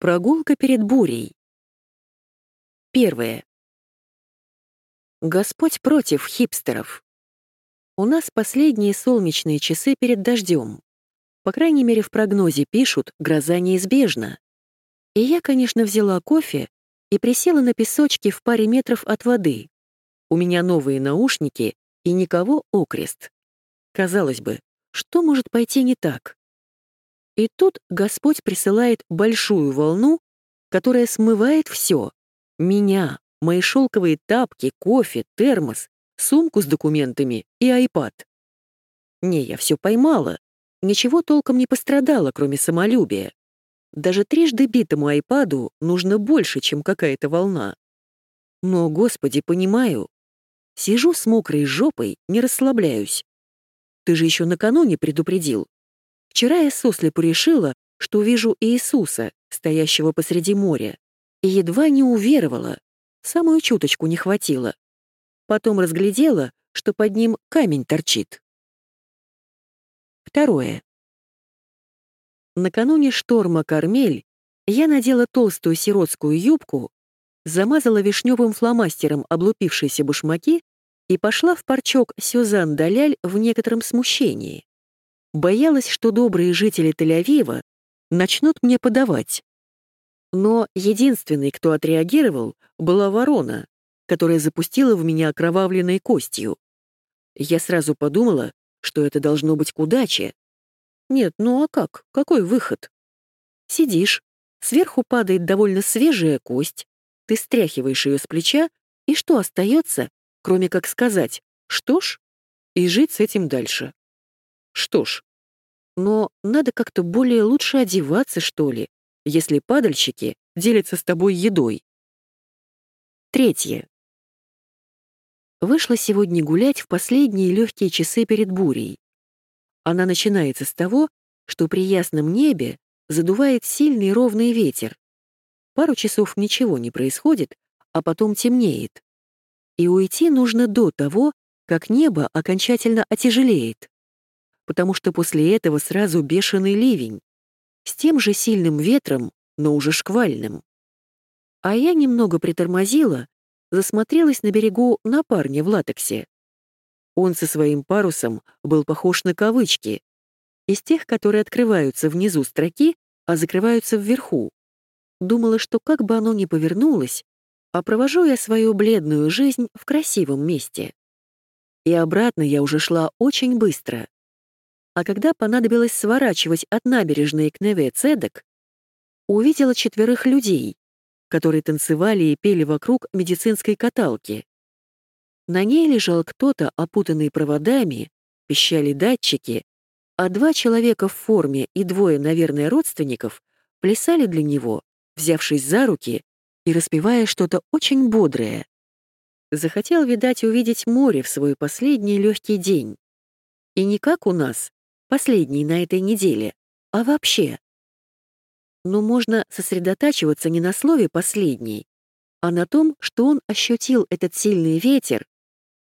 Прогулка перед бурей. Первое. Господь против хипстеров. У нас последние солнечные часы перед дождем. По крайней мере, в прогнозе пишут, гроза неизбежна. И я, конечно, взяла кофе и присела на песочке в паре метров от воды. У меня новые наушники и никого окрест. Казалось бы, что может пойти не так? И тут Господь присылает большую волну, которая смывает все. Меня, мои шелковые тапки, кофе, термос, сумку с документами и айпад. Не, я все поймала. Ничего толком не пострадало, кроме самолюбия. Даже трижды битому айпаду нужно больше, чем какая-то волна. Но, господи, понимаю. Сижу с мокрой жопой, не расслабляюсь. Ты же еще накануне предупредил. Вчера я сослепу решила, что вижу Иисуса, стоящего посреди моря, и едва не уверовала, самую чуточку не хватило. Потом разглядела, что под ним камень торчит. Второе. Накануне шторма Кармель я надела толстую сиротскую юбку, замазала вишневым фломастером облупившиеся башмаки и пошла в парчок Сюзан Даляль в некотором смущении. Боялась, что добрые жители Тель-Авива начнут мне подавать. Но единственный, кто отреагировал, была ворона, которая запустила в меня окровавленной костью. Я сразу подумала, что это должно быть к удаче. Нет, ну а как? Какой выход? Сидишь, сверху падает довольно свежая кость, ты стряхиваешь ее с плеча, и что остается, кроме как сказать «что ж» и жить с этим дальше. Что ж, но надо как-то более лучше одеваться, что ли, если падальщики делятся с тобой едой. Третье. Вышла сегодня гулять в последние легкие часы перед бурей. Она начинается с того, что при ясном небе задувает сильный ровный ветер. Пару часов ничего не происходит, а потом темнеет. И уйти нужно до того, как небо окончательно отяжелеет потому что после этого сразу бешеный ливень, с тем же сильным ветром, но уже шквальным. А я немного притормозила, засмотрелась на берегу на парня в латексе. Он со своим парусом был похож на кавычки, из тех, которые открываются внизу строки, а закрываются вверху. Думала, что как бы оно ни повернулось, а провожу я свою бледную жизнь в красивом месте. И обратно я уже шла очень быстро а когда понадобилось сворачивать от набережной к Неве Цедек, увидела четверых людей, которые танцевали и пели вокруг медицинской каталки. На ней лежал кто-то, опутанный проводами, пищали датчики, а два человека в форме и двое, наверное, родственников плясали для него, взявшись за руки и распевая что-то очень бодрое. Захотел, видать, увидеть море в свой последний легкий день. И не как у нас, последний на этой неделе, а вообще. Но можно сосредотачиваться не на слове «последний», а на том, что он ощутил этот сильный ветер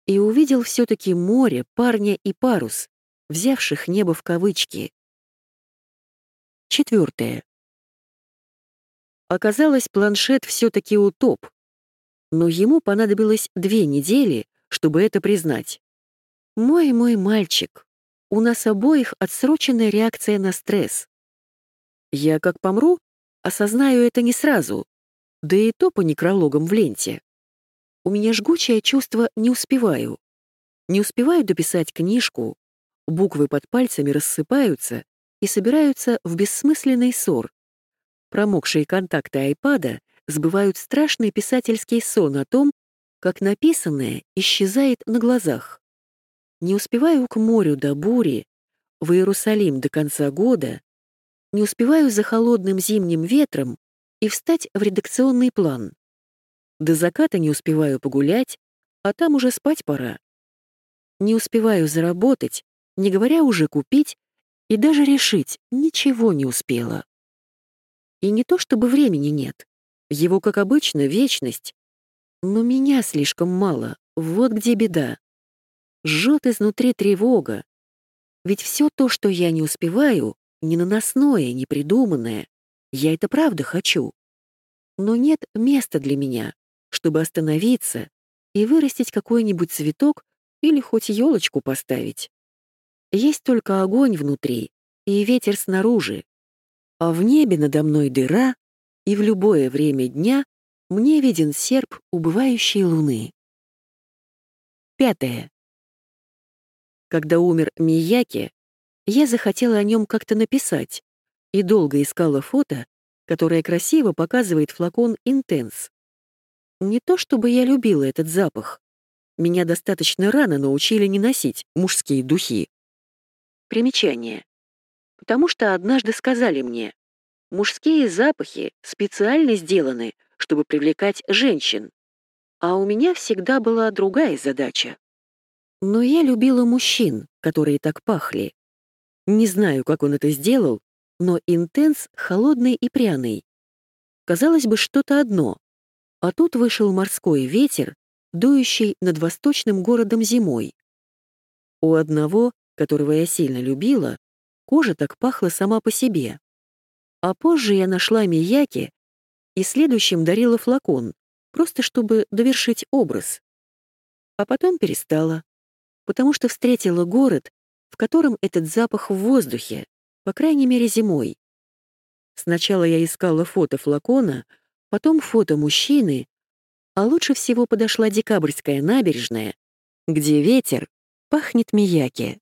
и увидел все-таки море, парня и парус, взявших небо в кавычки. Четвертое. Оказалось, планшет все-таки утоп, но ему понадобилось две недели, чтобы это признать. Мой мой мальчик, у нас обоих отсроченная реакция на стресс. Я как помру, осознаю это не сразу, да и то по некрологам в ленте. У меня жгучее чувство «не успеваю». Не успеваю дописать книжку, буквы под пальцами рассыпаются и собираются в бессмысленный ссор. Промокшие контакты айпада сбывают страшный писательский сон о том, как написанное исчезает на глазах. Не успеваю к морю до бури, в Иерусалим до конца года, не успеваю за холодным зимним ветром и встать в редакционный план. До заката не успеваю погулять, а там уже спать пора. Не успеваю заработать, не говоря уже купить, и даже решить ничего не успела. И не то чтобы времени нет, его, как обычно, вечность, но меня слишком мало, вот где беда жжет изнутри тревога. Ведь все то, что я не успеваю, не наносное, не придуманное, Я это правда хочу. Но нет места для меня, чтобы остановиться и вырастить какой-нибудь цветок или хоть елочку поставить. Есть только огонь внутри и ветер снаружи, а в небе надо мной дыра, и в любое время дня мне виден серп убывающей луны. Пятое. Когда умер Мияки, я захотела о нем как-то написать и долго искала фото, которое красиво показывает флакон «Интенс». Не то чтобы я любила этот запах. Меня достаточно рано научили не носить мужские духи. Примечание. Потому что однажды сказали мне, мужские запахи специально сделаны, чтобы привлекать женщин. А у меня всегда была другая задача. Но я любила мужчин, которые так пахли. Не знаю, как он это сделал, но интенс холодный и пряный. Казалось бы, что-то одно. А тут вышел морской ветер, дующий над восточным городом зимой. У одного, которого я сильно любила, кожа так пахла сама по себе. А позже я нашла Мияки и следующим дарила флакон, просто чтобы довершить образ. А потом перестала, потому что встретила город, в котором этот запах в воздухе, по крайней мере зимой. Сначала я искала фото флакона, потом фото мужчины, а лучше всего подошла Декабрьская набережная, где ветер пахнет мияки.